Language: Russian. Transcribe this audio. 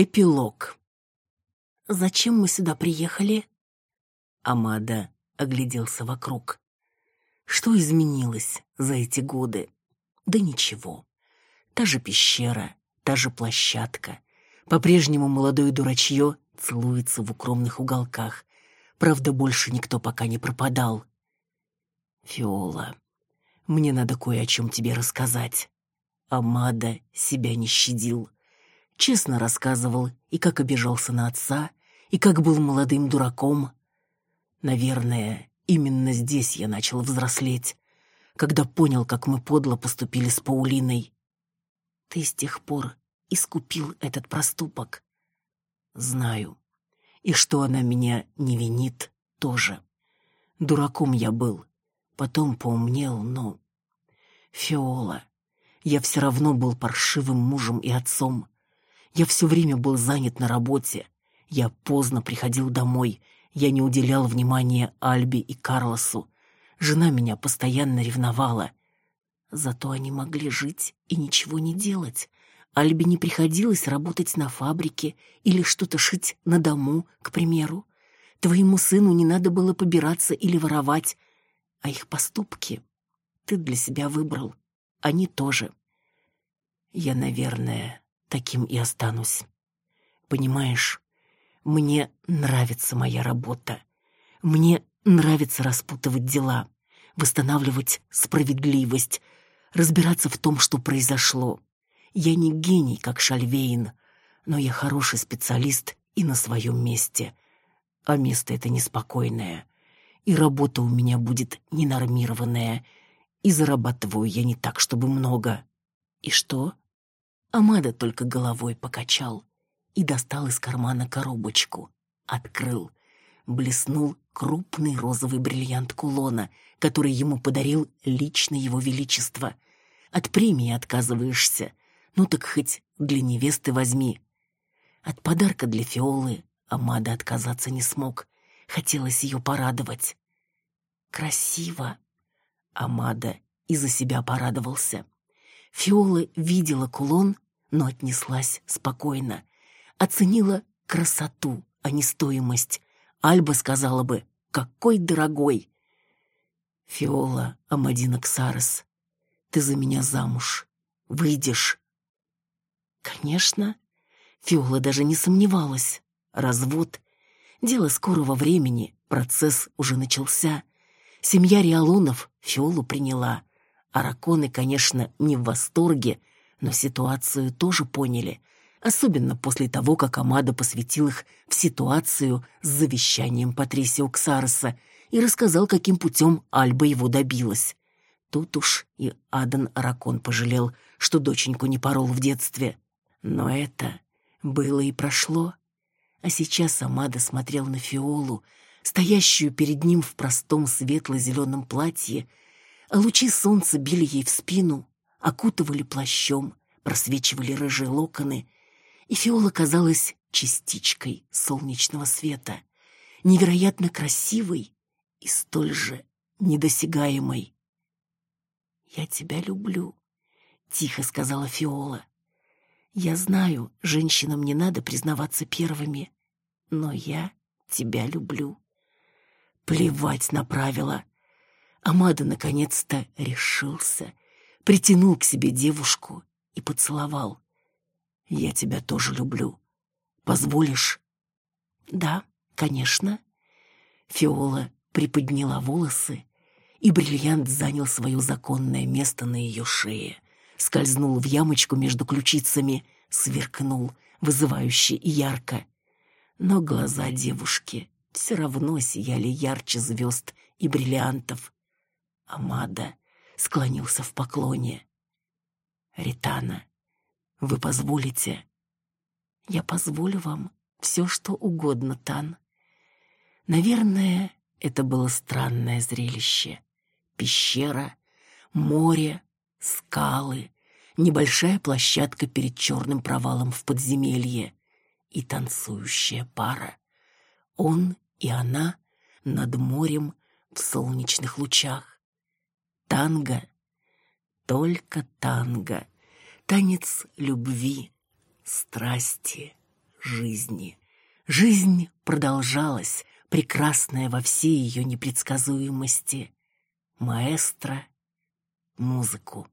Эпилог. «Зачем мы сюда приехали?» Амада огляделся вокруг. Что изменилось за эти годы? Да ничего. Та же пещера, та же площадка. По-прежнему молодое дурачье целуется в укромных уголках. Правда, больше никто пока не пропадал. «Фиола, мне надо кое о чем тебе рассказать». Амада себя не щадил честно рассказывал и как обижался на отца, и как был молодым дураком. Наверное, именно здесь я начал взрослеть, когда понял, как мы подло поступили с Паулиной. Ты с тех пор искупил этот проступок. Знаю. И что она меня не винит, тоже. Дураком я был, потом поумнел, но... Фиола, я все равно был паршивым мужем и отцом. Я все время был занят на работе. Я поздно приходил домой. Я не уделял внимания Альбе и Карлосу. Жена меня постоянно ревновала. Зато они могли жить и ничего не делать. Альбе не приходилось работать на фабрике или что-то шить на дому, к примеру. Твоему сыну не надо было побираться или воровать, а их поступки ты для себя выбрал. Они тоже. Я, наверное, таким и останусь. Понимаешь, мне нравится моя работа. Мне нравится распутывать дела, восстанавливать справедливость, разбираться в том, что произошло. Я не гений, как Шальвейн, но я хороший специалист и на своем месте. А место это неспокойное. И работа у меня будет ненормированная. И зарабатываю я не так, чтобы много. И что? Амада только головой покачал и достал из кармана коробочку. Открыл. Блеснул крупный розовый бриллиант кулона, который ему подарил лично его величество. От премии отказываешься. Ну так хоть для невесты возьми. От подарка для Фиолы Амада отказаться не смог. Хотелось ее порадовать. Красиво. Амада и за себя порадовался. Фиола видела кулон, но отнеслась спокойно. Оценила красоту, а не стоимость. Альба сказала бы «Какой дорогой!» «Фиола Амадина Ксарес, ты за меня замуж. Выйдешь?» «Конечно». Фиола даже не сомневалась. Развод. Дело скорого времени, процесс уже начался. Семья Риалонов Фиолу приняла. Араконы, конечно, не в восторге, но ситуацию тоже поняли, особенно после того, как Амада посвятил их в ситуацию с завещанием Патрисио Ксареса и рассказал, каким путем Альба его добилась. Тут уж и Адан Аракон пожалел, что доченьку не порол в детстве. Но это было и прошло. А сейчас Амада смотрел на Фиолу, стоящую перед ним в простом светло-зеленом платье, а лучи солнца били ей в спину, окутывали плащом, просвечивали рыжие локоны, и Фиола казалась частичкой солнечного света, невероятно красивой и столь же недосягаемой. «Я тебя люблю», — тихо сказала Фиола. «Я знаю, женщинам не надо признаваться первыми, но я тебя люблю». Плевать на правила. Амада наконец-то решился, притянул к себе девушку и поцеловал. «Я тебя тоже люблю. Позволишь?» «Да, конечно». Фиола приподняла волосы, и бриллиант занял свое законное место на ее шее, скользнул в ямочку между ключицами, сверкнул, вызывающе и ярко. Но глаза девушки все равно сияли ярче звезд и бриллиантов. Амада склонился в поклоне. «Ритана, вы позволите?» «Я позволю вам все, что угодно, Тан». Наверное, это было странное зрелище. Пещера, море, скалы, небольшая площадка перед черным провалом в подземелье и танцующая пара. Он и она над морем в солнечных лучах. Танго, только танго, танец любви, страсти, жизни. Жизнь продолжалась, прекрасная во всей ее непредсказуемости. Маэстро, музыку.